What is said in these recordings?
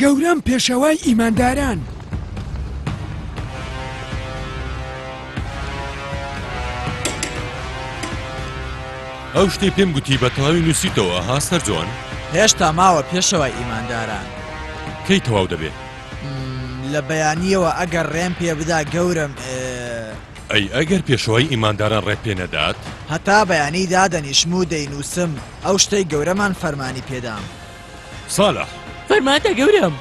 گەورەم پێشەوای ئیمانداران. ئەو شتەی پێم گوتی بە تەواوی نووسیتەوە ها سەرجۆن هێشتا ماوە پێشەوە ئیمانداران کەی تەواو دەبێت لە بەیانیەوە ئەگەر ڕێم پێ بدا گەورم ئەی ئەگەر پێشەوەی ئیمانداران ڕێ پێ نەدات هەتا بەیانی دادەنیشم و دەینووسم ئەو شتەی گەورەمان فەرمانی پێدام سالاح. فەرماندە گەورەم.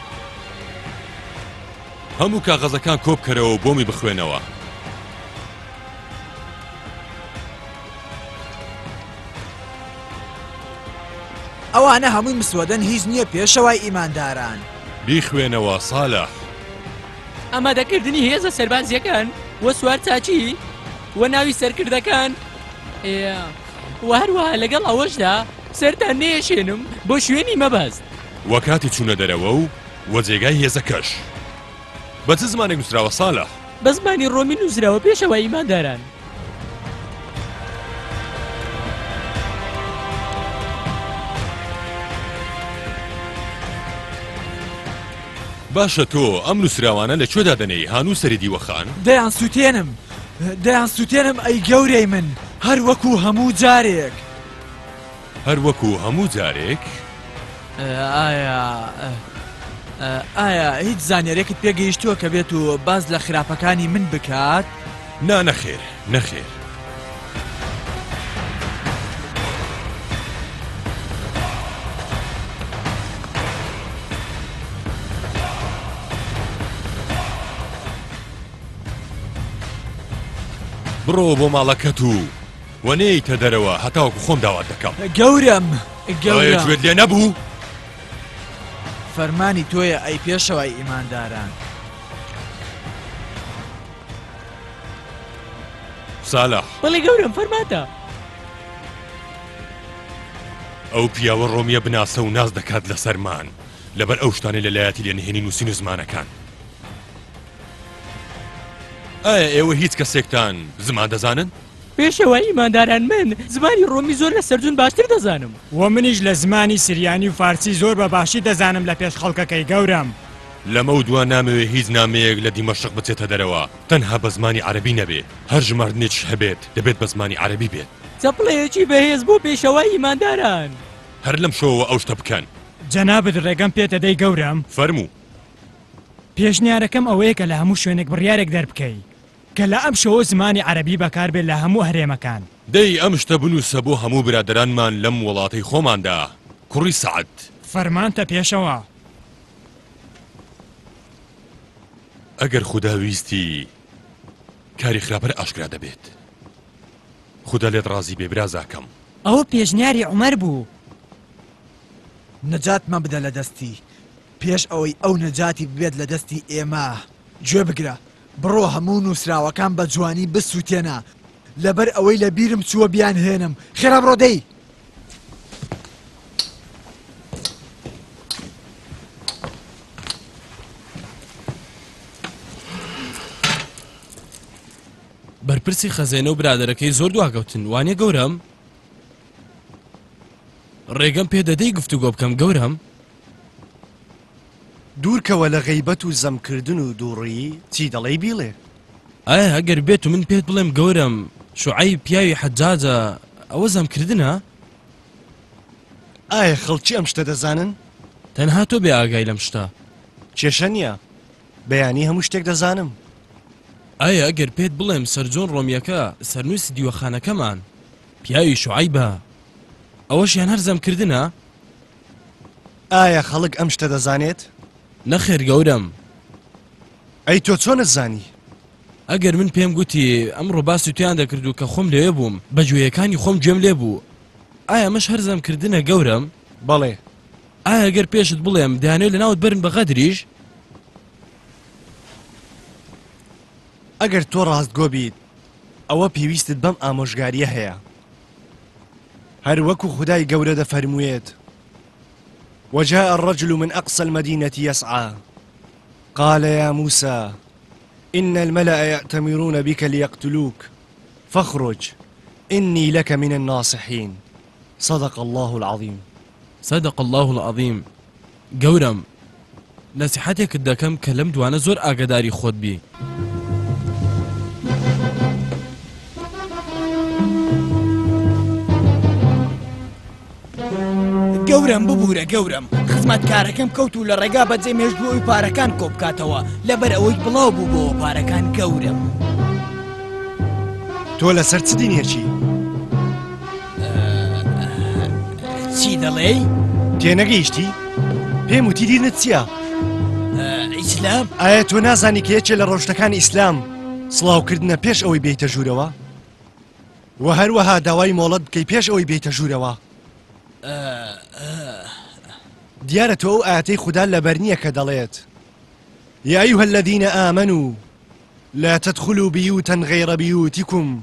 هەموو کاغەزەکان کۆبکەرەوەو بۆمی بخوێنەوە. ئەوانە هەمووی مسوەدەن هیچ نییە پێشەوای ئیمانداران بیخوێنەوە سالە ئامادەکردنی هێزە سەربازیەکان وە سوار چاچی وە ناوی سەرکردەکان و هەروەها لەگەڵ ئەوەشدا سەرتان نەیەشێنم بۆ شوێنی مەبەست. و کاتی چوونە دەرەوە و و جێگای هێزەکەش. بە چ زمانێک نووسراوە سالح؟ بە زمانی ڕۆمی نووسراوە پێشەوای ئیمانداران. باشە تۆ ئەم نووسراوانە لە کوێ دادەنێی ها نووسەری دیوەخان؟ دەیانسووتێنم. دەیان سوتێنم ئەی گەورەی من هەر وەکو هەموو جارێک هەر وەکو هەموو جارێک؟ ئایا ئایا هیچ زانیارێکت پێگەیشتووە کە بێت و باز لە خراپەکانی من بکات؟ نا نەخێر نەخێر بڕۆ بۆ ماڵەکەت و وە نێیتە دەرەوە هەتاوەکو خۆم داوات دەکەم گەورم گەورێت لێ نەبوو فەرمانی تۆیە ئەی پێشەوەی ئیمانداران سالا بەڵێ گەورم فەرماتە ئەو پیاوە ڕۆمیە بناسە و ناز دەکات لە سەرمان لەبەر ئەو شتانەی لەلایەتی لێنهێنی نووسین و زمانەکان ئایا ئێوە هیچ کەسێکتان زمان دەزانن؟ پێشەوا ئیمانداران من زمانی ڕۆمی زۆر لە سەرجون باشتر دەزانم و منیش لە زمانی سریانی و فارسی زۆر بە باشی دەزانم لە پێش خەڵکەکەی گەورەم. لەمەو دوا نامەوێ هیچ نامەیەک لە دیمەشق بچێتە دەرەوە تەنها بە زمانی عەرەبی نەبێ هەر ژماردنێکیش هەبێت دەبێت بە زمانی عەرەبی بێت. چەپڵەیەکی بەهێز بۆ پێشەوای ئیمانداران. هەر لەم شەوەوە ئەو شتە بکەن. جەنابت ڕێگەم پێتەدەی گەورەم؟ فەرموو. پێشنیارەکەم ئەوەیە کە لە هەموو شوێنێک بڕیارێک دەربکەی کە لە ئەمشەوە زمانی عەرەبی بەکار بێت لە هەموو هەرێمەکان. دەی ئەم شتە بنووسە بۆ هەموو برادەرانمان لەم وڵاتەی خۆماندا. کوڕی سەعد. فەرمانتە پێشەوا. ئەگەر خودا ویستی کاری خراپەر ئاشکرا دەبێت. خودا لێت ڕازی بێ برازاکەم. ئەوە پێشنیاری عومەر بوو. نەجاتمان بدە لە دەستی. پێش ئەوەی ئەو نەجاتی ببێت لە دەستی ئێمە. گوێ بگرە، بڕۆ هەموو نووسراوەکان بە جوانی بسووتێنە، لەبەر ئەوەی لە بیرم چووە بیانهێنم. خێرا بڕۆ دەی. بەرپرسی خەزێنە و برادەرەکەی زۆر دواکەوتن، وانیە گەورەم؟ ڕێگەم پێ دەدەی گفتوگۆ بکەم گەورەم؟ دوور کەوە لە غەیبەت و زەم کردن و دووڕیی، چی دەڵێی بیڵێ. ئایا گەر بێت و من پێت بڵێم گەورەم شوعەیب پیاوی حەجاجە ئەوە زەم کردنە؟ ئایا خەڵکی ئەم شتە دەزانن؟ تەنها تۆ بێ ئاگای لەم شتە. کێشە نییە، بەیانی هەموو شتێک دەزانم. ئایا گەر پێت بڵێم سەرجۆن ڕۆمییەکە سەرنووسی دیوەخانەکەمان پیاوی شوعەیبە ئەوەشیان هەر زەم کردنە؟ ئایا خەڵک ئەم شتە دەزانێت؟ نەخێر گەورەم. ئەی تۆ چۆنت زانی؟ ئەگەر من پێم گوتی ئەمڕۆ باسی تویان دەکرد و کە خۆم لەوێ بووم بە گوێیەکانی خۆم گوێم لێ بوو ئایا مەش هەرزەم کردنە گەورەم بەڵێ ئایا گەر پێشت بڵێم دانێ لە ناوت بەرن بە غەدریش ئەگەر تۆ ڕاستگۆ بیت ئەوە پێویستت بەم ئامۆژگاریە هەیە هەر وەکو خدای گەورە دەفەرموویێت وجاء الرجل من أقصى المدينة يسعى قال يا موسى إن الملأ يأتمرون بك ليقتلوك فاخرج إني لك من الناصحين صدق الله العظيم صدق الله العظيم گەورەم نەسیحەتێکت دەکەم کە لەم دوانە زۆر ئاگەداری خۆت بی. گەورەم ببورە گەورەم خزمەتکارەکەم کەوت و لە ڕێگا بەجێ مێژبووی پارەکان کۆبکاتەوە لەبەر ئەوەی بڵاو بوو بۆ پارەکان گەورەم تۆ لەسەر چ دینێکی؟ چی دەڵێی؟ تێنەگەیشتی؟ پێم وتی دینت چییە؟ ئیسلام؟ ئایا تۆ نازانی کە یەکێ لە ڕۆشتەکانی ئیسلام سڵاوکردنە پێش ئەوەی بیتە ژوورەوە؟ و هەروەها داوای مۆڵەت بکەی پێش ئەوەی بیتە ژوورەوە. دیارە تۆ ئەو ئاتەی خوددا لەبەرنیە کە دەڵێت یائی هەلدینە ئامن و لا تدخلوا بيوتا غير بيوتكم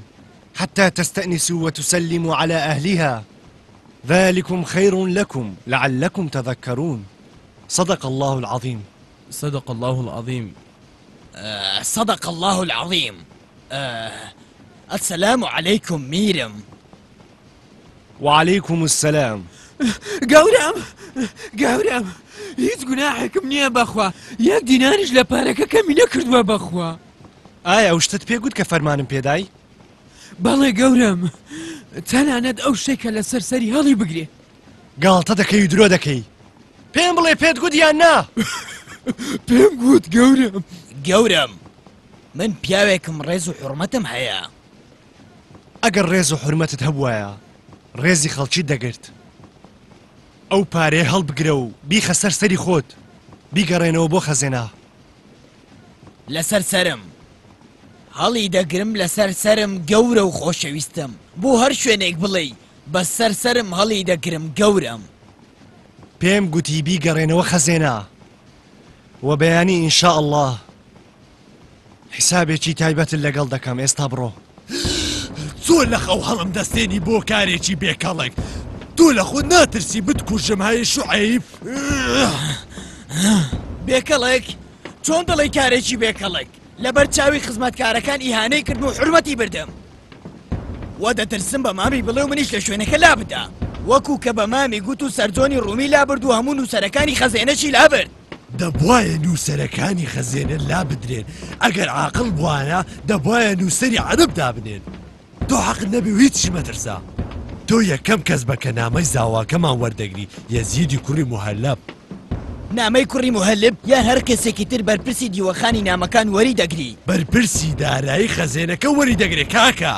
حتى تستأنسوا وتسلموا على أهلها ذلكم خير لكم لعلكم تذكرون صدق الله العظيم صدق الله العظيم آه صدق الله العظيم آه السلام عليكم ميرم وعلیکم السلام. گەورەم گەورەم هیچ گوناحێکم نییە بەخوا یەک دیناریش لە پارەکە کەمی نەکردووە بەخوا. ئایا ئەو شتت پێ گوت کە فەرمانم پێدای؟ بەڵێ گەورەم تەنانەت ئەو شتێک کە لەسەر سەری هەڵی بگرێ. گاڵتە دەکەی و درۆ دەکەی پێم بڵێ پێت گوت یان نا؟ پێم گوت گەورەم. گەورەم من پیاوێکم ڕێز و حورمەتم هەیە. ئەگەر ڕێز و حورمەتت هەبوایە ڕێزی خەڵکیت دەگرت ئەو پارەیە هەڵبگرە و بیخە سەر سەری خۆت بیگەڕێنەوە بۆ خەزێنە لەسەر سەرم هەڵی دەگرم لەسەر سەرم گەورە و خۆشەویستم بۆ هەر شوێنێک بڵێی بەس سەر سەرم هەڵی دەگرم گەورەم. پێم گوتی بیگەڕێنەوە خەزێنە و بەیانی ان شاء اللە. حیسابێکی تایبەتت لەگەڵ دەکەم ئێستا بڕۆ زۆر لە خەو هەڵم دەستێنی بۆ کارێکی بێکەڵک تۆ لە خۆ ناترسی بتکوژم هەیە شعیف بێکەڵک چۆن دڵی کارێکی بێکەڵک لەبەر چاوی خزمەتکارەکان ئیهانەی کردن و حرمەتی بردم وە دەترسم بە مامی بڵێ و منیش لە شوێنەکە لا بدە وەکو کە بە مامی گوت و سەرجۆنی ڕوومی لابرد و هەموو نووسەرەکانی خەزێنەشی لابرد دەبوایە نووسەرەکانی خەزێنە لابدرێن ئەگەر عاقڵ بوایە دەبوایە نووسەری عەرەب دابنێن تۆ حەقت نەبێ و هیچی مەترسە تۆ یەکەم کەس بە کە نامەی زاواکەمان وەردەگری یەزیدی کوڕی موهەلەب نامەی کوڕی موهەلەب یان هەر کەسێکی تر بەرپرسی دیوەخانی نامەکان وەری دەگری. بەرپرسی دارایی خەزێنەکە وەری دەگرێ کاکە.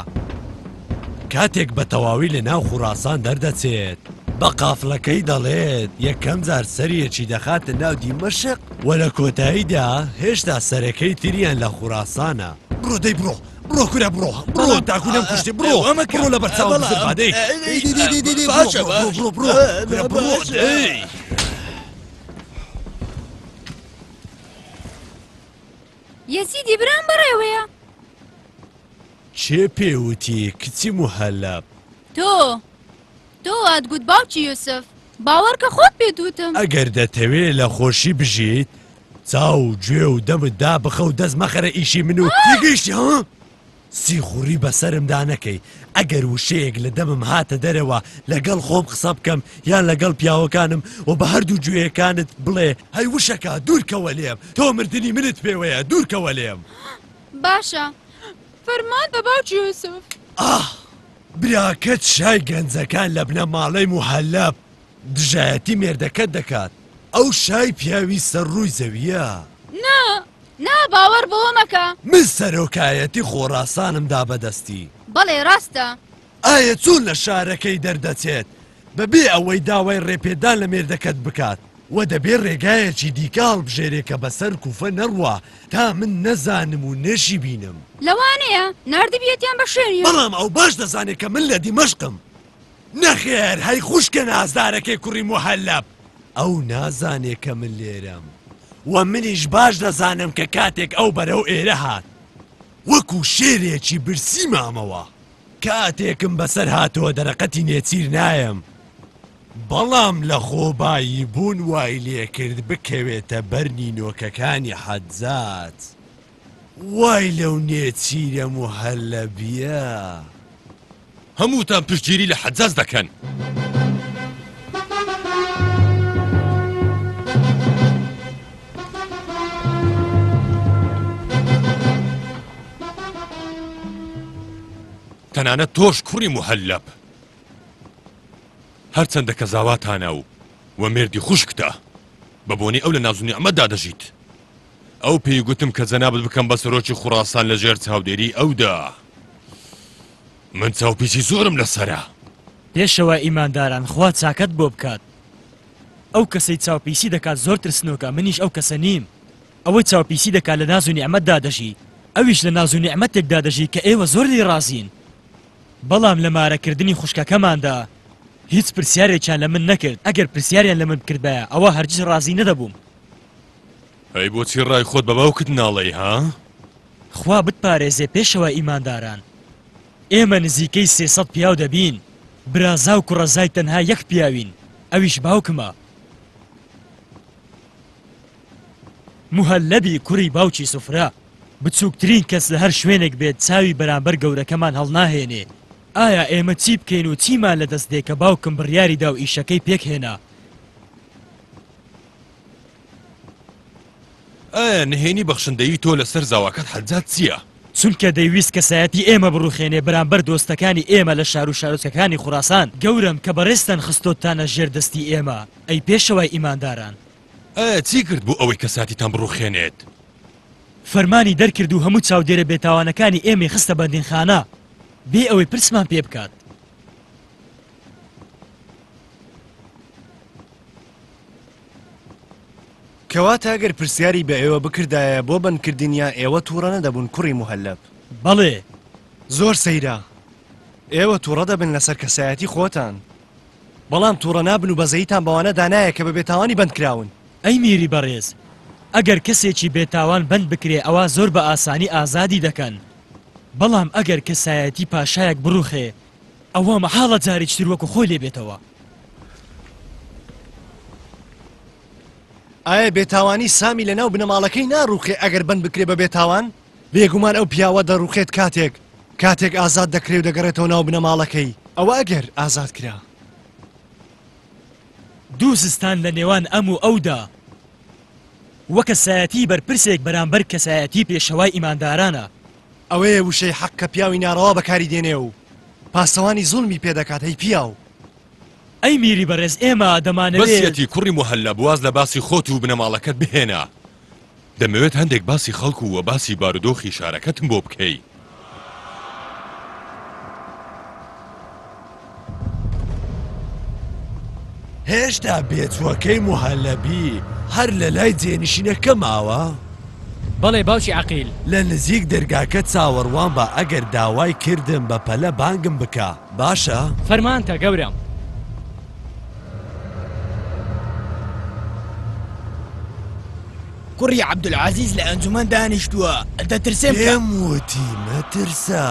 کاتێک بە تەواوی لە ناو خوڕاسان دەردەچێت، بە قافڵەکەی دەڵێت، یەکەم جار سەریەکی دەخاتە ناو دیمەشق و لە کۆتاییدا هێشتا سەرەکەی تریان لە خوڕاسانە. بڕۆ دەی بڕۆ بڕۆ کورە بڕۆ بڕۆ تاکو نەم کوشتی بڕۆ ئەمە کڕۆ لە بەرچاو بادەی یەزیدی برام بەڕێوەیە. کێ پێ وتی کچی موهەلەب؟ تۆ! تۆ وات گوت باوکی یوسف. باوەڕ کە خۆت پێت وتم. ئەگەر دەتەوێ لە خۆشی بژیت چاو و گوێ و دەمت دابخە و دەست مەخەرە ئیشی من و تێگەیشتی ها؟ سیخوڕی بەسەرمدا نەکەی ئەگەر وشەیەک لە دەمم هاتە دەرەوە لەگەڵ خۆم قسە بکەم یان لەگەڵ پیاوەکانم و بە هەردوو گوێیەکانت بڵێ هەی وشەکە دوورکەوە لێم تۆ مردنی منت پێوەیە دوورکەوە لێم. باشە فەرمان بە باوکی یوسف. ئاه براکەت شای گەنجەکان لە بنەماڵەی موهەلەب دژایەتی مێردەکەت دەکات ئەو شای پیاوی سەر ڕووی زەویە نا نا باوەڕ بەوە مەکە. من سەرۆکایەتی خۆڕاسانم دا بەدەستی. بەڵێ ڕاستە. ئایە چۆن لە شارەکەی دەردەچێت بەبێ ئەوەی داوای ڕێپێدان لە مێردەکەت بکات وە دەبێ ڕێگایەکی دیکە هەڵبژێرێ کە بەسەر کوفە نەڕوا تا من نەزانم و نەشیبینم. لەوانەیە ناردبیەتیان بە شوێنی. بەڵام ئەو باش دەزانێ کە من لە دیمەشقم. نەخێر هەی خوشکە نازدارەکەی کوڕی موهەلەب. ئەو نازانێ کە من لێرەم. وە منیش باش دەزانم کە کاتێک ئەو بەرەو ئێرە هات وەکو شێرێکی برسی مامەوە. کاتێکم بەسەر هاتووە دەرەقەتی نێچیر نایەم، بەڵام لە خۆبایی بوون وای لێکرد بکەوێتە بەر نینۆکەکانی حەجات. وای لەو نێچیرە موهەلەبیە. هەمووتان پشتگیری لە حەجاج دەکەن. تەنانەت تۆش کوڕی موهەلەب هەرچەندە کە زاواتانە و و مردی خوشکتە بە بۆنی ئەو لە نازونی ئەمەدا دەژیت ئەو پێی گوتم کە جەنابت بکەم بە سەرۆکی خوڕاسان لە ژێر چاودێری ئەودا من چاوپیسی زۆرم لەسرە پێشەوە ئیمانداران خوا چاکەت بۆ بکات. ئەو کەسەی چاو پیسی دەکات زۆر ترسنۆکە منیش ئەو کەسە نیم ئەوەی چاو پیسی دەکات لە ناز و نیعمەتدا دەژی ئەویش لە ناز و نیعمەتێکدا دەژی کە ئێوە زۆر لێی ڕازین بەڵام لە مارە کردنی خوشکەکەماندا هیچ پرسیارێکیان لە من نەکرد ئەگەر پرسیاریان لە من بکردبایە ئەوا هەرگیز ڕازی نەدەبووم. ئەی بۆچی ڕای خۆت بە باوکت ناڵێی ها؟ خوا بتپارێزێ پێشەوا ئیمانداران. ئێمە نزیکەی سێ سەد پیاو دەبین، برازا و کوڕەزای تەنها یەک پیاوین ئەویش باوکمە. موهەلەبی کوڕی باوکی سوفرە، بچوکترین کەس لە هەر شوێنێک بێت چاوی بەرامبەر گەورەکەمان هەڵناهێنێ. ئایا ئێمە چی بکەین و چیمان لەدەست دێ کە باوکم بڕیاری دا و ئیشەکەی پێکهێنا. ئایا نهێنی بەخشندەیی تۆ لەسەر زاواکەت حەجات چییە؟ چونکە دەیویست کەسایەتی ئێمە بڕوخێنێ بەرامبەر دۆستەکانی ئێمە لە شارو شارۆچکەکانی خوراسان، گەورەم کە بەڕێزتان خستۆتتانە ژێر دەستی ئێمە، ئەی پێشەوای ئیمانداران! ئایا چی کرد بۆ ئەوەی کەساتیتان بڕوخێنێت؟ فەرمانی دەرکرد و هەموو چاودێرە بێتاوانەکانی ئێمەی خستە بەندینخانە، بێ ئەوەی پرسمان پێ بکات. کەواتە گەر پرسیاری بە ئێوە بکردایە بۆ بەندکردنیان ئێوە تووڕە نەدەبوون کوڕی موهەلەب؟ بەڵێ، زۆر سەیرە ئێوە تووڕە دەبن لەسەر کەسایەتی خۆتان، بەڵام تووڕە نابن و بەزەییتان بەوانە دانایە کە بە بێتاوانی بەندکراون. ئەی میری بەڕێز، ئەگەر کەسێکی بێتاوان بەند بکرێ ئەوا زۆر بە ئاسانی ئازادی دەکەن، بەڵام ئەگەر کەسایەتی پاشایەک بڕووخێ، ئەوا مەحاڵە جارێکی تر وەکو خۆی لێ بێتەوە. ئایا بێتاوانی سامی لە ناو بنەماڵەکەی ناڕوخێ ئەگەر بند بکرێ بە بێتاوان؟ بێگومان ئەو پیاوە دەڕوخێت کاتێک کاتێک ئازاد دەکرێ و دەگەڕێتەوە ناو بنەماڵەکەی ئەوە ئەگەر ئازاد کرا. دوو زستان لە نێوان ئەم و ئەودا وە کەسایەتی بەرپرسێک بەرامبەر کەسایەتی پێشەوای ئیماندارانە ئەوەیە وشەی حەق کە پیاوی ناڕەوا بەکاری دێنێ و پاسەوانی زوڵمی پێ دەکات هەی پیاو. ئەی میری بەڕێز ئێمە دەمانەوێت. بەس یەتی کوڕی موهەلەب واز لە باسی خۆت و بنەماڵەکەت بهێنە دەمەوێت هەندێک باسی خەڵک و وە باسی بارودۆخی شارەکەتم بۆ بکەی. هێشتا بێچوەکەی موهەلەبی هەر لە لای جێنشینەکە ماوە؟ بەڵێ باوکی عەقیل. لە نزیک دەرگاکە چاوەڕوان بە ئەگەر داوای کردم بە پەلە بانگم بکە باشە؟ فەرمانتە گەورەم. کوڕی عەبدولعەزیز لە ئەنجومەن دانیشتووە دەترسێم پێم وتی مەترسە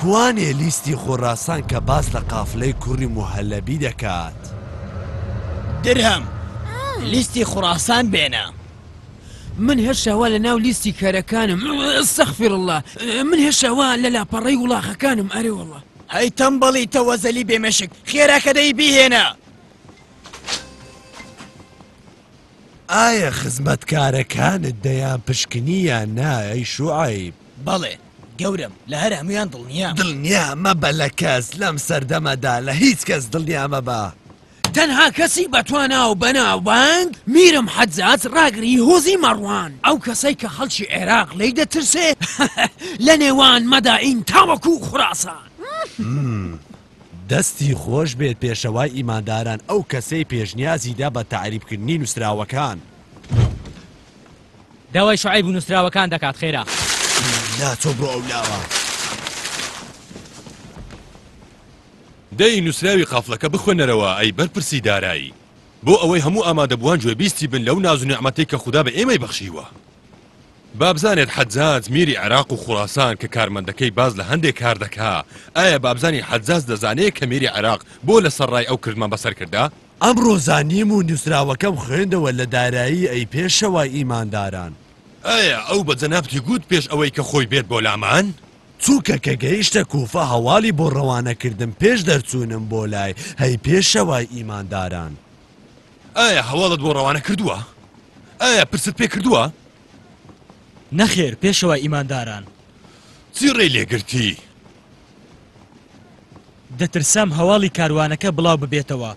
کوانێ لیستی خوراسان کە باس لە قافلەی کوڕی موهەلەبی دەکات. درهم لیستی خوراسان بێنە. من هەرشە وا لەناو لیستی کەرەکانم استغفر اللە من هەرشە وا لە لاپەڕەی وڵاخەکانم ئەرێ وەڵا. هەی تەمبەڵی تەوەزەلی بێ مێشک خێراکە دەی بیهێنە. ئایا خزمەتکارەکانت دەیان پشکنی یان نا ئەی شوعەیب؟ بەڵێ گەورەم لە هەر هەموویان دڵنیام. دڵنیا مەبە لە کەس لەم سەردەمەدا، لە هیچ کەس دڵنیا مەبە. تەنها کەسی بەتوانا و بەناوبانگ میرم حەجاج ڕاگری هۆزی مەڕوان، ئەو کەسەی کە خەڵکی عێراق لێی دەترسێ، لە نێوان مەدائین تاوەکو خوراسان. دەستی خۆش بێت پێشەوای ئیمانداران ئەو کەسەی پێشنیازی دا بە تەعریب کردنی نوسراوەکان. داوای شعیب و نوسراوەکان دەکات خێرا. نا تۆ بڕۆ ئەو لاوە. دەی نوسراوی قافڵەکە بخوێنەرەوە ئەی بەرپرسی دارایی. بۆ ئەوەی هەموو ئامادەبووان گوێبیستی بن لەو ناز و نیعمەتەی کە خودا بە ئێمەی بەخشیوە. بابزانێت حەجاج میری عێراق و خوراسان کە کارمەندەکەی باس لە هەندێ کار دەکا، ئایا بابزانی حەجاج دەزانێ کە میری عێراق بۆ لە سەر ڕای ئەو کردمان بە سەر کردا؟ ئەمڕۆ زانیم و نووسراوەکەم خوێندەوە لە دارایی ئەی پێشەوای ئیمانداران. ئایا ئەو بە جەنابتی گوت پێش ئەوەی کە خۆی بێت بۆ لامان؟ چونکە کە گەیشتە کووفە هەواڵی بۆ ڕەوانە کردم پێش دەرچوونم بۆ لای هەی پێشەوای ئیمانداران. ئایا هەواڵت بۆ ڕەوانە کردووە؟ ئایا پرست پێ کردووە؟ نەخێر پێشەوای ئیمانداران. چی ڕێی لێ گرتی؟ دەترسام هەواڵی کاروانەکە بڵاو ببێتەوە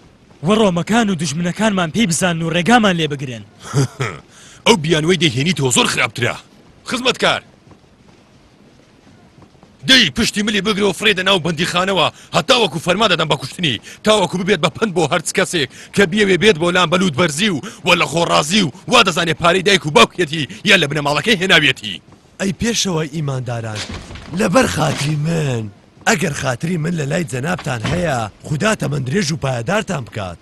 و ڕۆمەکان و دوژمنەکانمان پێی بزانن و ڕێگامان لێ بگرن. ئەو بیانووەی دەیهێنیتەوە زۆر خراپترە. خزمەتکار! دەی پشتی ملی بگرە و فڕێدە ناو بەندیخانەوە هەتاوەکو فەرما دەدەم بە کوشتنی تاوەکو ببێت بە پەند بۆ هەرچ کەسێک کە بیەوێ بێت بۆ لام بە لووتبەرزی و وە لە خۆ ڕازی و وا دەزانێ پارەی دایک و باوکیەتی یان لە بنەماڵەکەی هێناویەتی. ئەی پێشەوای ئیمانداران لەبەر خاتری من ئەگەر خاتری من لە لای جەنابتان هەیە خودا تەمەندرێژ و پایەدارتان بکات.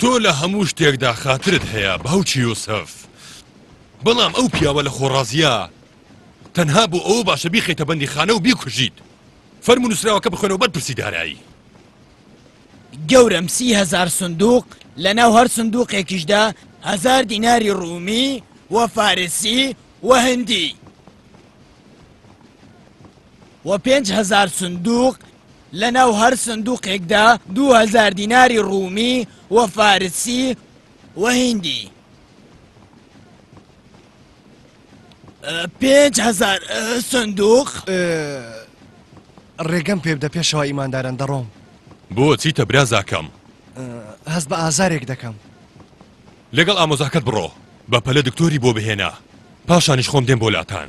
تۆ لە هەموو شتێکدا خاترت هەیە باوکی یوسف بەڵام ئەو پیاوە لە خۆڕازیە تەنها بۆ ئەوە باشە بیخیتە بەندی خانە و بیکوژیت فەرم و نووسراوەکە بخۆنەوە بەر پرسی دارایی گەورم سی هزار سندوق لەناو هەر سندوقێکیشدا هزار دیناری ڕوومی و فارسی و هندی و پێنج هزار سندوق لەناو هەر سندوقێکدا دوو هەزار دیناری ڕوومی و فارسی و هیندی پێنج هەزار سندوق ڕێگەم پێ بدە پێشەوە ئیمانداران دەڕۆم بۆ چیتە برازاکەم هەست بە ئازارێک دەکەم لەگەڵ ئامۆزاکەت بڕۆ بە پەلە دکتۆری بۆ بهێنە پاشانیش خۆم دێم بۆ لاتان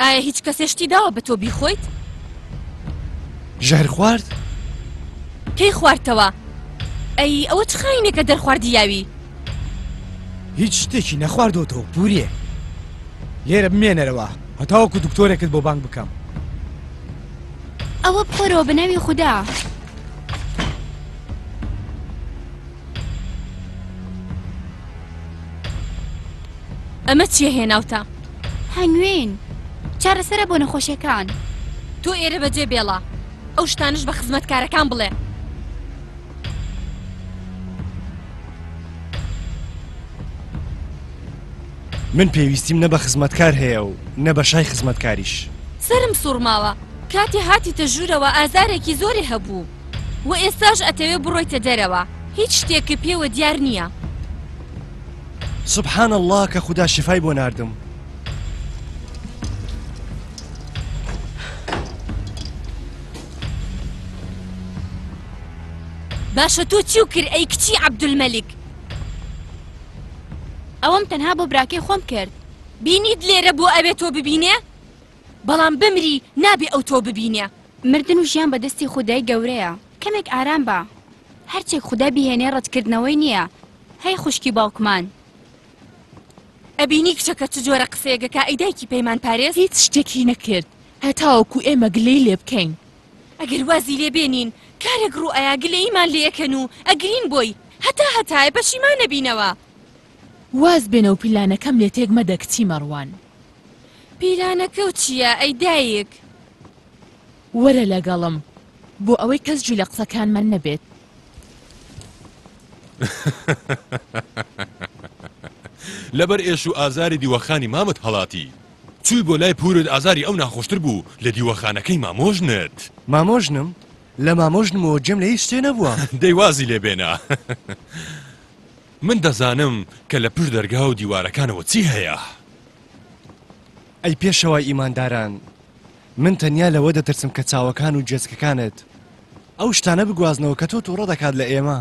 ئایا هیچ کەسێ شتی داوە بە تۆ بیخۆیت؟ ژەهر خوارد؟ کەی خواردتەوە؟ ئەی ئەوە چ خاینێکە دەرخواردی یاوی؟ هیچ شتێکی نەخواردۆتەوە پوریە لێرە بمێنەرەوە هەتاوەکو دکتۆرێکت بۆ بانگ بکەم ئەوە بخۆرەوە بە ناوی خوددا. ئەمە چیە هێناوتە؟ هەنگوین چارەسەرە بۆ نەخۆشیەکان. تۆ ئێرە بە جێ بێڵە ئەو شتانش بە خزمەتکارەکان بڵێ. من پێویستیم نە بە خزمەتکار هەیە و نە بە شای خزمەتکاریش سرم سوڕماوە کاتی هاتیتە ژوورەوە ئازارێکی زۆری هەبوو و ئێستاش ئەتەوێ بڕۆیتە دەرەوە هیچ شتێکی پێوە دیار نییە. سبحان اللە کە خودا شیفای بۆ ناردم باشە تۆ چی و کرد ئەی کچی عەبدولمەلیک ئەوەم تەنها بۆ براکەی خۆم کرد بینیت لێرە بۆ ئەوێ تۆ ببینێ بەڵام بمری نابێ ئەو تۆ ببینێ مردن و ژیان بە دەستی خودای گەورەیە کەمێک ئارام بە هەرچێک خوددا بهێنێ ڕەتکردنەوەی نییە هەی خوشکی باوکمان ئەبینی کچەکە چ جۆرە قسەیەکەکا ئەی دایکی پەیمان پارێز. هیچ شتێکی نەکرد هەتاوەکو ئێمە گلەی لێ بکەین. ئەگەر وازی لێ بێنین کارێک ڕوو ئەیا گلەییمان لێ ئەکەن و ئەگرین بۆی هەتا هەتایە پەشیمان ئەبینەوە. واز بێنە و پیلانەکەم لێ تێک مەدە کچی مەڕوان. پیلانەکەو چییە ئەی دایک؟ وەرە لەگەڵم بۆ ئەوەی کەس جوی لە قسەکانمان نەبێت. لەبەر ئێش و ئازاری دیوەخانی مامت هەڵاتی. چووی بۆ لای پوورت ئازاری ئەو ناخۆشتر بوو لە دیوەخانەکەی مامۆژنت. مامۆژنم؟ لە مامۆژنمەوە جێم لە هیچ شتێ نەبووە. دەی وازی لێ بێنە. من دەزانم کە لە پشت دەرگا و دیوارەکانەوە چی هەیە. ئەی پێشەوای ئیمانداران! من تەنیا لەوە دەترسم کە چاوەکان و گوێچکەکانت ئەو شتانە بگوازنەوە کە تۆ توڕە دەکات لە ئێمە.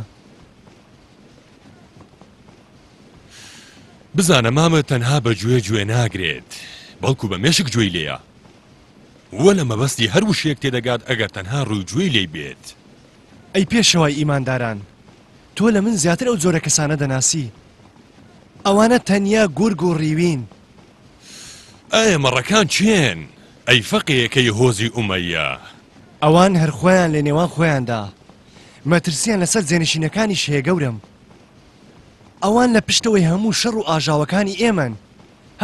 بزانە مامە تەنها بە گوێ گوێ ناگرێت بەڵکو بە مێشک گوێی لێیە و لە مەبەستی هەر وشەیەک تێدەگات ئەگەر تەنها ڕووی گوێی لێی بێت. ئەی پێشەوای ئیمانداران تۆ لە من زیاتر ئەو جۆرە کەسانە دەناسی ئەوانە تەنیا گورگ و ڕیوین. ئایە مەڕەکان کێن؟ ئەی فەقێیەکەی هۆزی ئومەیە؟ ئەوان هەر خۆیان لە نێوان خۆیاندا مەترسیان لەسەر جێنشینەکانیش هەیە گەورەم. ئەوان لە پشتەوەی هەموو شەڕ و ئاژاوەکانی ئێمەن.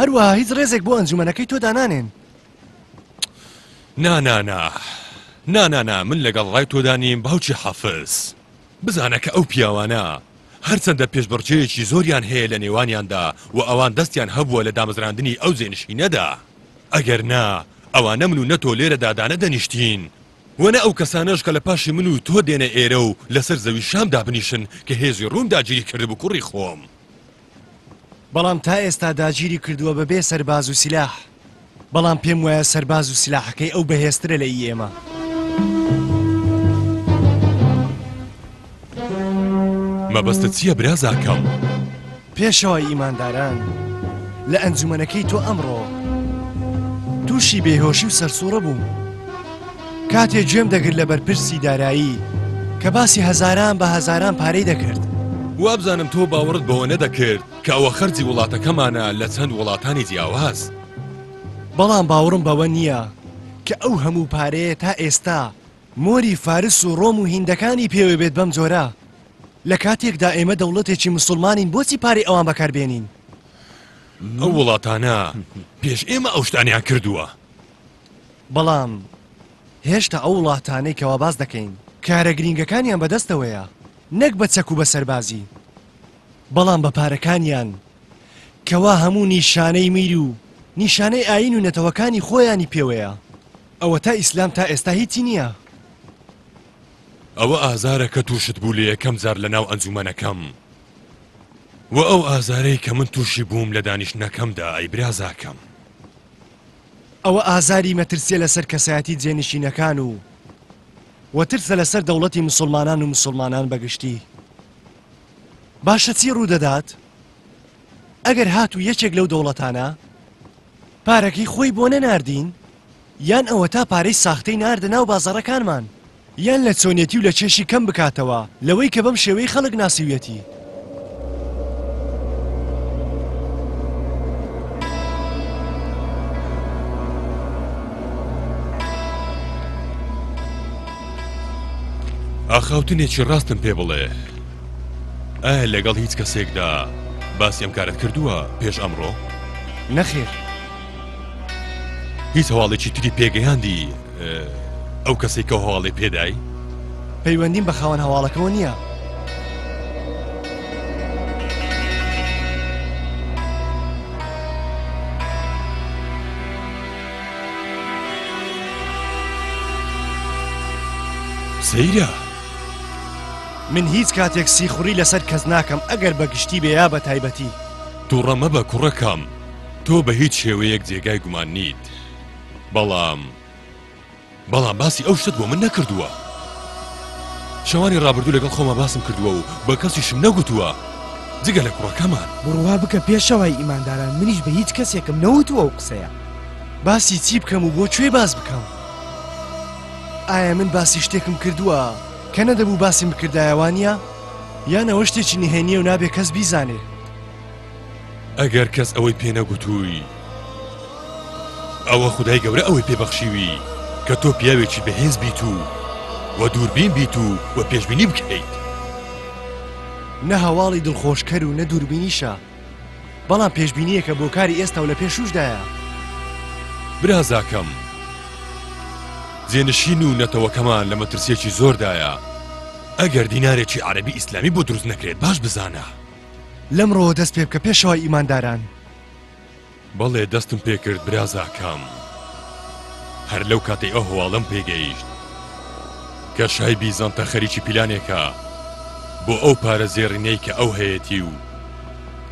هەروەها هیچ ڕێزێک بۆ ئەنجومەنەکەی تۆ دانانێن. نا نا نا. نا نا نا من لەگەڵ ڕای تۆدا نیم باوکی حافز. بزانە کە ئەو پیاوانە هەرچەندە پێشبڕکێیەکی زۆریان هەیە لە نێوانیاندا و ئەوان دەستیان هەبووە لە دامەزراندنی ئەو جێنشینەدا، ئەگەر نا ئەوا نە من و نە تۆ لێرەدا دانەدەنیشتین و نە ئەو کەسانەش کە لە پاشی من و تۆ دێنە ئێرە و لەسەر زەوی شام دابنیشن کە هێزی ڕووم داگیری کردبوو کوڕی خۆم. بەڵام تا ئێستا داگیری کردووە بە بێ سەرباز و سیلاح بەڵام پێم وایە سەرباز و سلاحەکەی ئەو بەهێزترە لە ئی ئێمە. مەبەستت چییە برا زاکەڵ؟ پێشەوای ئیمانداران لە ئەنجومەنەکەی تۆ ئەمڕۆ تووشی بێهۆشی و سەرسووڕە بووم. کاتێ گوێم دەگرت لە بەرپرسی دارایی کە باسی هەزاران بە هەزاران پارەی دەکرد. وابزانم تۆ باوەڕت بەوە نەدەکرد کە ئەوە خەرجی وڵاتەکەمانە لە چەند وڵاتانی جیاواز. بەڵام باوەڕم بەوە نییە کە ئەو هەموو پارەیە تا ئێستا مۆری فارس و ڕۆم و هیندەکانی پێوە بێت بەم جۆرە لە کاتێکدا ئێمە دەوڵەتێکی موسڵمانین بۆچی پارەی ئەوان بەکار بێنین؟ ئەو وڵاتانە پێش ئێمە ئەو شتانیان کردووە. بەڵام هێشتا ئەو وڵاتانەی کەوا باس دەکەین کارە گرینگەکانیان بەدەستەوەیە نەک بە چەک و بە سەربازی بەڵام بە پارەکانیان کەوا هەموو نیشانەی میر و نیشانەی ئاین و نەتەوەکانی خۆیانی پێوەیە ئەوەتا ئیسلام تا ئێستا هیچی نیە. ئەوە ئازارە کە تووشت بوو لە یەکەم جار لە ناو ئەنجومەنەکەم وە ئەو ئازارەی کە من تووشی بووم لە دانیشتنەکەمدا ئەی برازاکەم. ئەوە ئازاری مەترسیە لەسەر کەسایەتی جێنشینەکان و وە ترسە لەسەر دەوڵەتی مسوڵمانان و مسوڵمانان بەگشتی. باشە چی ڕوودەدات ئەگەر هاتوو یەکێک لەو دەوڵەتانە پارەکەی خۆی بۆ نەناردین یان ئەوەتا پارەی ساختەی ناردە ناو بازاڕەکانمان؟ یان لە چۆنێتی و لە کێشی کەم بکاتەوە لەوەی کە بەم شێوەی خەڵک ناسیویەتی. ئاخاوتنێکی ڕاستم پێ بڵێ ئایا لەگەڵ هیچ کەسێکدا باسی ئەم کارەت کردووە پێش ئەمڕۆ؟ نەخێر. هیچ هەواڵێکی تری پێگەیاندی ئەو کەسێک کە هەواڵی پێدای پەیوەندیم بە خاوەن هەواڵەکەەوە نییە سەیرە من هیچ کاتێک سیخوڕی لەسەر کەس ناکەم ئەگەر بە گشتی بێ یا بە تایبەتی دووڕەمە بە کوڕەکەم تۆ بە هیچ شێوەیەک جێگای گومان نیت بەڵام بەڵام باسی ئەو شتت بۆ من نەکردووە شەوانی ڕابردوو لەگەڵ خۆمە باسم کردووە و بە کەسیشم نەگوتووە جگە لە کوڕەکەمان بڕوا بکە پێشەوای ئیمانداران منیش بە هیچ کەسێکم نەوتووە و قسەیە باسی چی بکەم و بۆ کوێ باس بکەم ئایا من باسی شتێکم کردووە کە نەدەبوو باسیم بکردایەوانە یان ئەوە شتێکی نهێنیە و نابێ کەس بیزانێ ئەگەر کەس ئەوەی پێ نەگوتووی ئەوە خدای گەورە ئەوەی پێ بەخشیوی کە تۆ پیاوێکی بەهێز بیت و و دووربین بیت و و پێشببینی بکەیت نە هەواڵی دڵخۆشکەر و نە دووربینیشە بەڵام پێشببینیەکە بۆ کاری ئێستا و لە پێشوشدایە برازاکەم جێنشین و نەتەوەکەمان لە مەترسیەکی زۆردایە ئەگەر دینارێکی عربی ئیسلامی بۆ دروست نەکرێت باش بزانە. لەمڕۆوە دەست پێ بکە پێشەوای ئیمانداران. بەڵێ دەستم پێکرد برازاکەم. هەر لەو کاتەی ئەو هەواڵەم پێگەیشت کە شای بیزەنتە خەریکی پیلانێکە بۆ ئەو پارە زێڕینەی کە ئەو هەیەتی و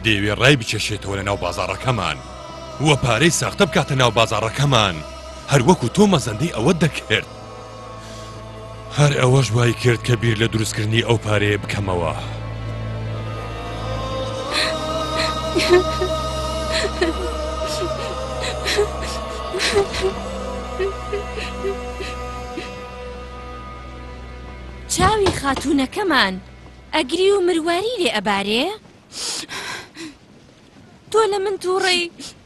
دەیەوێ ڕای بچەشێتەوە لە ناو بازاڕەکەمان وە پارەی ساختە بکاتە ناو بازاڕەکەمان هەروەکو تۆ مەزەندەی ئەوە دەکرد هەر ئەوەش وای کرد کە بیر لە دروستکردنی ئەو پارەیە بکەمەوە. چاوی خاتونەکەمان ئەگری و مرواری لێ ئەبارێ؟ تۆ لە من تووڕی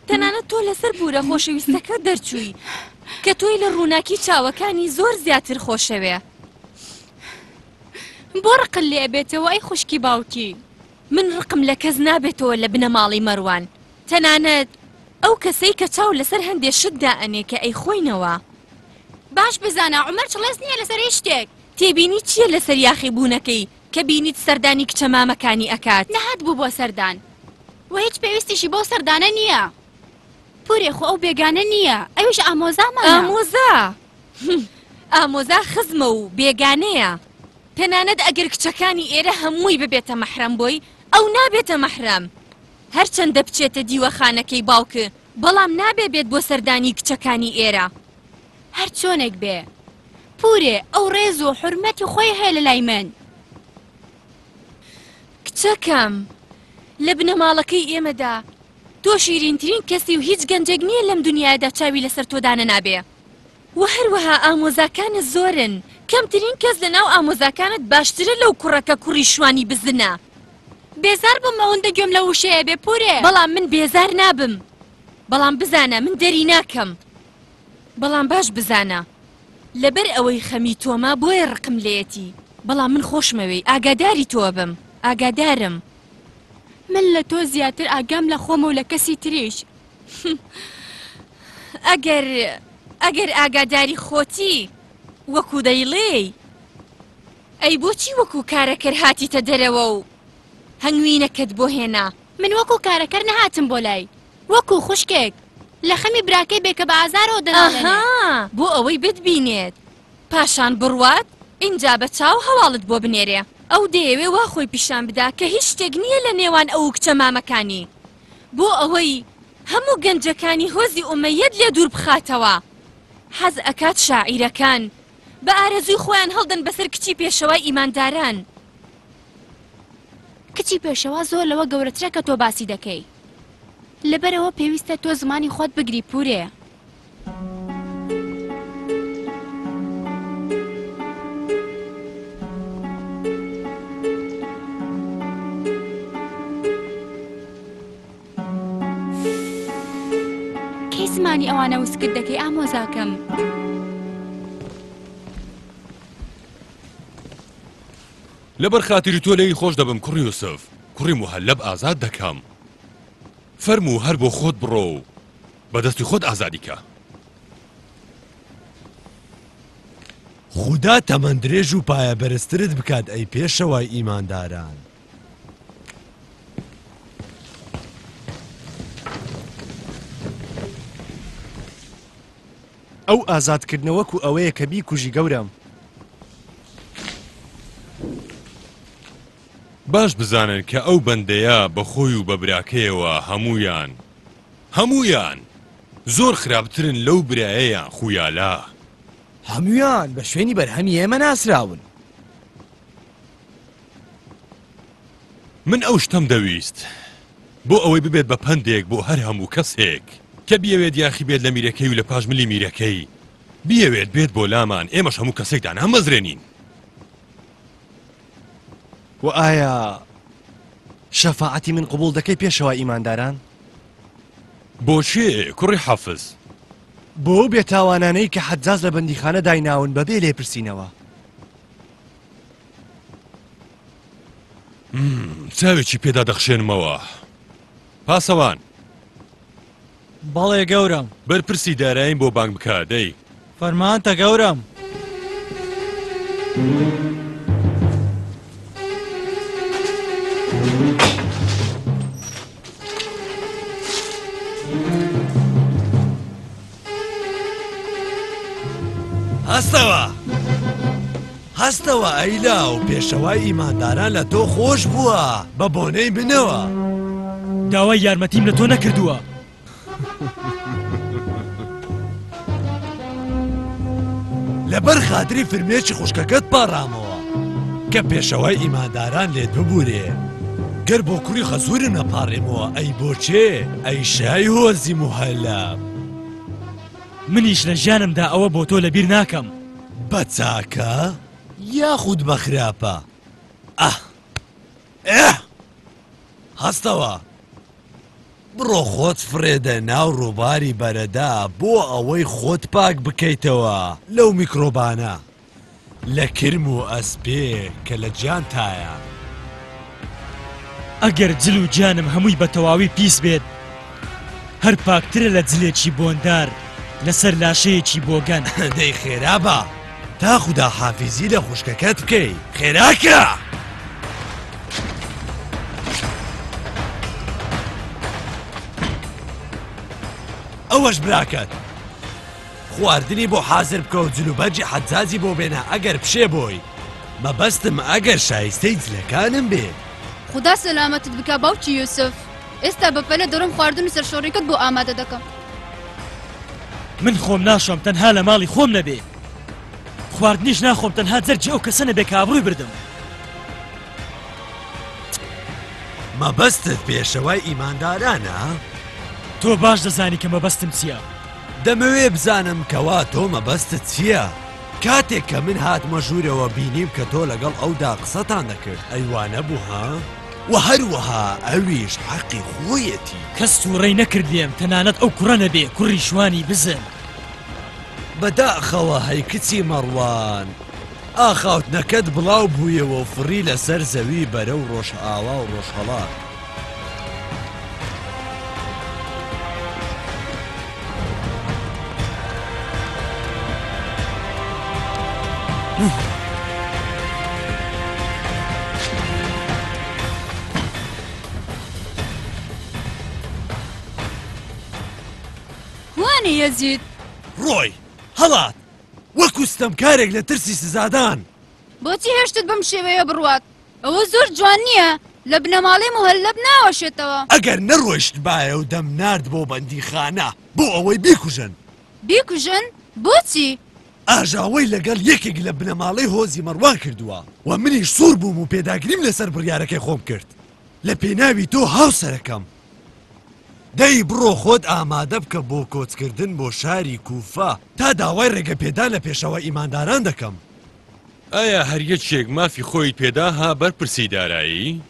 تەنانەت تۆ لەسەر بورە خۆشەویستەکە دەرچووی کە تۆی لە ڕووناکی چاوەکانی زۆر زیاتر خۆشەوێ بۆ ڕقل لێ بێتەوە ئەی خوشکی باوکی من ڕقم لە کەس نابێتەوە لە بنەماڵی مەروان تەنانەت ئەو کەسەی کە چاو لەسەر هەندێ شتدا ئەنێ کە ئەی خۆینەوە باش بزانە عمر چڵێس نییە لەسەر هیچ شتێک تێبینی چییە لەسەر یاخی بوونەکەی کە بینیت سەردانی کچە مامەکانی ئەکات. نەهات بوو بۆ سەردان و هیچ پێویستیشی بەو سەردانە نییە. پورێ خۆ ئەو بێگانە نییە ئەویش ئامۆزامانە. ئامۆزا! هم! ئامۆزا خزمە و بێگانەیە. تەنانەت ئەگەر کچەکانی ئێرە هەمووی ببێتە مەحرەم بۆی ئەو نابێتە مەحرەم. هەرچەندە بچێتە دیوەخانەکەی باوک بەڵام نابێ بێت بۆ سەردانی کچەکانی ئێرە. هەر چۆنێک بێ پورێ ئەو ڕێز و حورمەتی خۆی هەیە لە لای من. کچەکەم، لە بنەماڵەکەی ئێمەدا تۆ شیرینترین کەسی و هیچ گەنجێک نییە لەم دونیایەدا چاوی لەسەر تۆ دانەنابێ و هەروەها ئامۆزاکانت زۆرن، کەمترین کەس لە ناو ئامۆزاکانت باشترە لەو کوڕە کە کوڕی شوانی بزنە. بێزار بووم ئەوەندە گوێم لەو وشەیە بێ پورێ. بەڵام من بێزار نابم، بەڵام بزانە من دەری ناکەم بەڵام باش بزانە لەبەر ئەوەی خەمی تۆمە بۆیە ڕقم لێیەتی بەڵام من خۆشمەوێی ئاگاداری تۆ ئەبم ئاگادارم. من لە تۆ زیاتر ئاگام لە خۆمە و لە کەسی تریش. ئەگەر ئەگەر ئاگاداری خۆتی وەکو دەیڵێی ئەی بۆچی وەکو کارەکەر هاتیتە دەرەوە و هەنگوینەکەت بۆ هێنا؟ من وەکو کارەکەر نەهاتم بۆ لای وەکو خوشکێک لە خەمی براکەی بێ کە بە ئازارەوە دەناڵێنێ. ئاها بۆ ئەوەی بتبینێت پاشان بڕوات ئینجا بە چاو هەواڵت بۆ بنێرێ ئەو دەیەوێ وا خۆی پیشان بدا کە هیچ شتێک نییە لە نێوان ئەو و کچە مامەکانی بۆ ئەوەی هەموو گەنجەکانی هۆزی ئومەیەت لێ دوور بخاتەوە حەز ئەکات شاعیرەکان بە ئارەزووی خۆیان هەڵدەن بەسەر کچی پێشەوای ئیمانداران کچی پێشەوا زۆر لەوە گەورەترە کە تۆ باسی دەکەی لەبەرەوە پێویستە تۆ زمانی خۆت بگری پورێ. کەی زمانی ئەوانە وسکت دەکەی ئامۆزاکەم. لەبەر خاتری تۆ لێی خۆش دەبم کوڕ یوسف کوڕی موهەلەب ئازاد دەکەم فەرموو هەر بۆ خۆت بڕۆ و بە دەستی خۆت ئازادی کە. خودا تەمەن درێژ و پایە بەرزترت بکات ئەی پێشەوای ئیمانداران. ئەو ئازاد کردنە وەکو ئەوەیە کە بیکوژی گەورەم. باش بزانن کە ئەو بەندەیە بە خۆی و بە براکەیەوە هەموویان هەموویان زۆر خراپترن لەو برایە یان خویالە. هەموویان بە شوێنی بەرهەمی ئێمە ناسراون. من ئەو شتەم دەویست بۆ ئەوەی ببێت بە پەندێک بۆ هەر هەموو کەسێک کە بیەوێت یاخی بێت لە میرەکەی و لە پاش ملی میرەکەی بیەوێت بێت بۆ لامان ئێمەش هەموو کەسێک دانامەزرێنین و ئایا شەفاعەتی من قبول دەکەی پێشەوە ئیمانداران؟ بۆ چێ کوڕی حەفز؟ بۆ بێتاوانانەی کە حەجاز لە بەندیخانە دایناون بەبێ لێپرسینەوە. چاوێکی پێدا دەخشێنمەوە پاسەوان بەڵێ گەورم بەرپرسی دارایم بۆ بانگ بکە دەی فەرمانتە گەورم هەستەوە هەستەوە ئەی لاو پێشەوای ئیمانداران لە تۆ خۆش بووە بە بۆنەی منەوە داوای یارمەتیم لە تۆ نەکردووە لەبەر خاتری فرمێچی خوشکەکەت پاڕامەوە کە پێشەوای ئیمانداران لێت ببورێ گەر بۆ کوڕی خەزورم نەپاڕێمەوە ئەی بۆچێ ئەی شای هۆزی مهلە منیش لە ژیانمدا ئەوە بۆ تۆ لەبیر ناکەم بە چاکە یاخود بە خراپە ئە ئە هەستەوە بڕۆ خۆت فڕێدە ناو ڕووباری بەرەدا بۆ ئەوەی خۆت پاک بکەیتەوە لەو میکرۆبانە لە کرم و ئەسپێ کە لە جانتایە. ئەگەر جل و جانم هەمووی بە تەواوی پیس بێت، هەر پاکترە لە جلێکی بۆندار لەسەر لاشەیەکی بۆگەن. دەی خێرا بە. تا خودا حافیزی لە خوشکەکەت بکەی خێراکە! ئەوەش براکەت خواردنی بۆ حازر بکە و جلوبەرجی حەجاجی بۆ بێنە ئەگەر پشێ بۆی مەبەستم ئەگەر شایستەی جلەکانم بێ خدا سەلامەتت بکە باوکی یوسف. ئێستا بە پەلە دەڕۆم خواردن و سەرشۆڕیکەت بۆ ئامادە دەکەم. من خۆم ناشۆم تەنها لە ماڵی خۆم نەبێ. خواردنیش ناخۆم تەنها جەرگی ئەو کەسە نەبێ کە ئابڕووی بردم. مەبەستت پێشەوای ئیماندارانە؟ تۆ باش دەزانی کە مەبەستم چییە؟ دەمەوێ بزانم کەوا تۆ مەبەستت چییە؟ کاتێک کە من هاتمە ژوورەوە بینیم کە تۆ لەگەڵ ئەودا قسەتان دەکرد ئەیوانە بوو ها؟ و هەروەها ئەویش حەقی خۆیەتی. کەس تووڕەی نەکرد لێم تەنانەت ئەو کوڕە نەبێ کوڕی شوانی بزن. بەداخەوە هەی کچی مەڕوان ئاخاوتنەکەت بڵاو بوویەوە و فڕی لەسەر زەوی بەرەو ڕۆژئاوا و ڕۆژهەڵات. کوانێ یەزید ڕۆی هەڵات وەکو ستەمکارێک لە ترسی سزادان بۆچی هێشتت بەم شێوەیە بڕوات ئەوە زۆر جوان نییە لە بنەماڵەی موهەلەب ناوەشێتەوە. ئەگەر نەڕۆیشتبایە و دەمنارد بۆ بەندیخانە بۆ ئەوەی بیکوژن. بیکوژن؟ بۆچی؟ ئاژاوەی لەگەڵ یەکێک لە بنەماڵەی هۆزی مەڕوان کردووە و منیش سووڕ بووم و پێداگریم لەسەر بڕیارەکەی خۆم کرد. لە پێناوی تۆ هاوسەرەکەم. دەی بڕۆ خۆت ئامادە بکە بۆ کۆچکردن بۆ شاری کوفە تا داوای ڕێگەپێدان لە پێشەوا ئیمانداران دەکەم. ئایا هەر یەکێک مافی خۆی پێدا ها بەرپرسی دارایی؟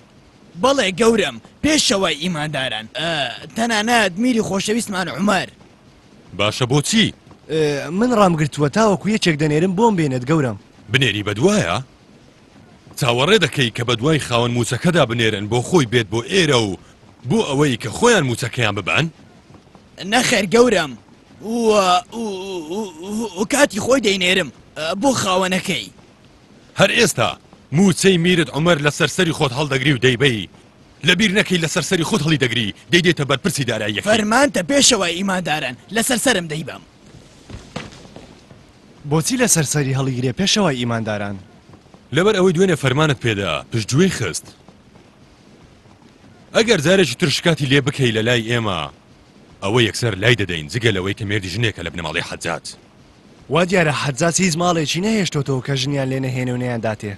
بەڵێ گەورەم پێش شەوای ئیمانداران ئە تەنانەت میری خۆشەویستمان عومەر. باشە بۆچی؟ من ڕامگرتووە تاوەکو یەکێک دەنێرم بۆم بێنێت گەورەم. بنێری بەدوایە؟ چاوەڕێ دەکەی کە بەدوای خاوەن مووچەکەدا بنێرن بۆ خۆی بێت بۆ ئێرە و بۆ ئەوەی کە خۆیان مووچەکەیان ببەن؟ نەخێر گەورەم و کاتی خۆی دەینێرم بۆ خاوەنەکەی. هەر ئێستا موچەی میرت عومەر لەسەر سەری خۆت هەڵدەگری و دەیبەی، لەبیر نەکەی لەسەر سەری خۆت هەڵی دەگری دەیدەیتە بەرپرسی داراییەکەی. فەرمانتە پێشەوای ئیمانداران لەسەر سەرم دەیبەم. بۆچی لەسەر سەری هەڵیگرێ پێشەوای ئیمانداران؟ لەبەر ئەوەی دوێنێ فەرمانت پێدا پشتگوێی خست. ئەگەر جارێکی تر شکاتی لێ بکەی لە لای ئێمە ئەوە یەکسەر لای دەدەین جگە لەوەی کە مێردی ژنێکە لە بنەماڵەی حەجاج. وا دیارە حەجاج هیچ ماڵێکی نەهێشتۆتەوە کە ژنیان لێ نەهێنێ و نەیانداتێ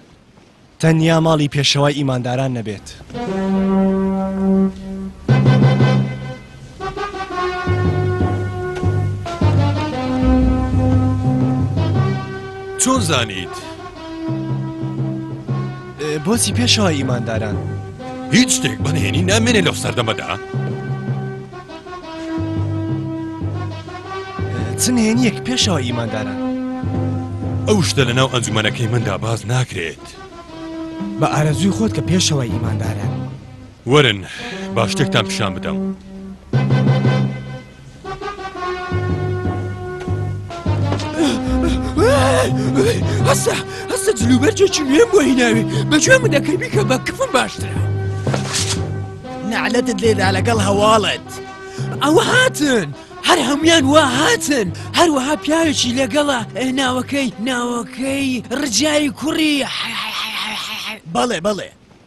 تەنیا ماڵی پێشەوای ئیمانداران نەبێت. چۆن زانیت؟ بۆچی پێشەوە ئیمانداران؟ هیچ شتێک بەنهێنی نامێنێ لەو سەردەمەدا چ نهێنیەک پێشەوە ئیمانداران ئەو شتە لە ناو ئەنجومەنەکەی مندا باز ناکرێت بە ئارەزووی خۆت کە پێشەوە ئیمانداران وەرن با شتێکتان پیشان بدەم. هەستا هەستە جلوبەرجێکی نوێم بۆ هیناوی بەگوێ من دەکەی بیکە بە کفم باشترە نعلەتت لێدا لەگەڵ هەواڵت ئەوە هاتن هەر هەموان وا هاتن هەروەها پیاوێکی لەگەڵە ناوەکەی ناوەکەی ڕجایی کوڕی بەڵێ بەڵێ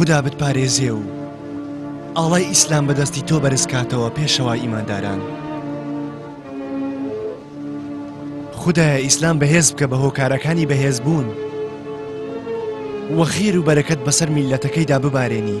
خودا بتپارێزێ و ئاڵای ئیسلام بەدەستی تۆ بەرزکاتەوە پێشەوای ئیمانداران خدایە ئیسلام بەهێز بکە بە هۆکارەکانی بەهێز بوون وەخێر و بەرەکەت بەسەر میلەتەکەیدا ببارێنی